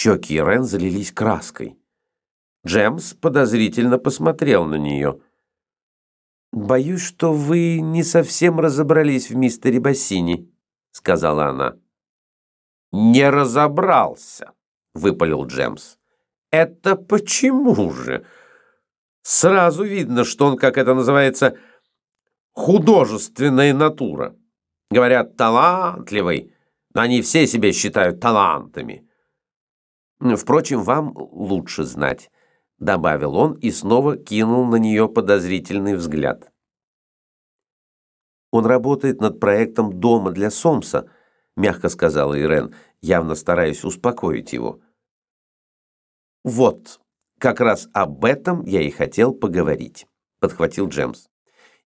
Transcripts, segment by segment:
Щеки Ирен залились краской. Джемс подозрительно посмотрел на нее. «Боюсь, что вы не совсем разобрались в мистере Бассини», — сказала она. «Не разобрался», — выпалил Джемс. «Это почему же? Сразу видно, что он, как это называется, художественная натура. Говорят, талантливый, но они все себя считают талантами». «Впрочем, вам лучше знать», — добавил он и снова кинул на нее подозрительный взгляд. «Он работает над проектом дома для Сомса», — мягко сказала Ирен, явно стараясь успокоить его. «Вот, как раз об этом я и хотел поговорить», — подхватил Джемс.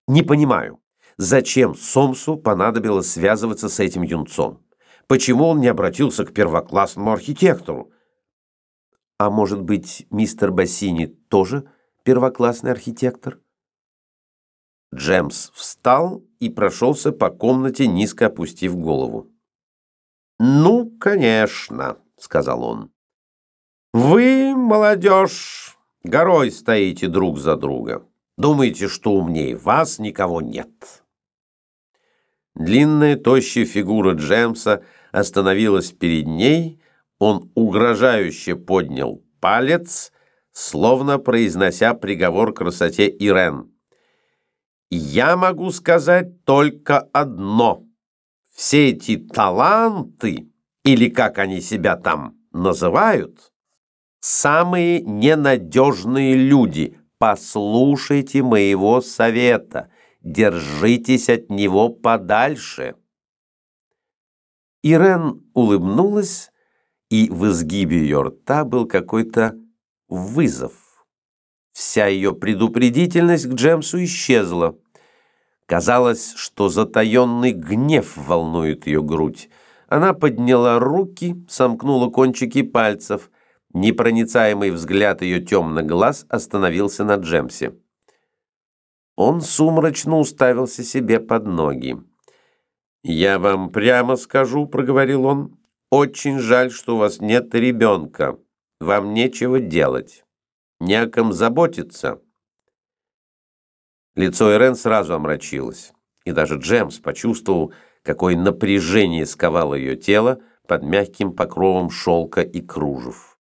«Не понимаю, зачем Сомсу понадобилось связываться с этим юнцом? Почему он не обратился к первоклассному архитектору? А может быть, мистер Бассини тоже первоклассный архитектор? Джемс встал и прошелся по комнате, низко опустив голову. «Ну, конечно», — сказал он. «Вы, молодежь, горой стоите друг за друга. Думаете, что умнее вас никого нет». Длинная, тощая фигура Джемса остановилась перед ней, он угрожающе поднял палец, словно произнося приговор красоте Ирен. «Я могу сказать только одно. Все эти таланты, или как они себя там называют, самые ненадежные люди. Послушайте моего совета, держитесь от него подальше». Ирен улыбнулась, и в изгибе ее рта был какой-то вызов. Вся ее предупредительность к Джемсу исчезла. Казалось, что затаенный гнев волнует ее грудь. Она подняла руки, сомкнула кончики пальцев. Непроницаемый взгляд ее темных глаз остановился на Джемсе. Он сумрачно уставился себе под ноги. «Я вам прямо скажу», — проговорил он, очень жаль, что у вас нет ребенка. Вам нечего делать. Не о ком заботиться. Лицо Ирен сразу омрачилось, и даже Джемс почувствовал, какое напряжение сковало ее тело под мягким покровом шелка и кружев.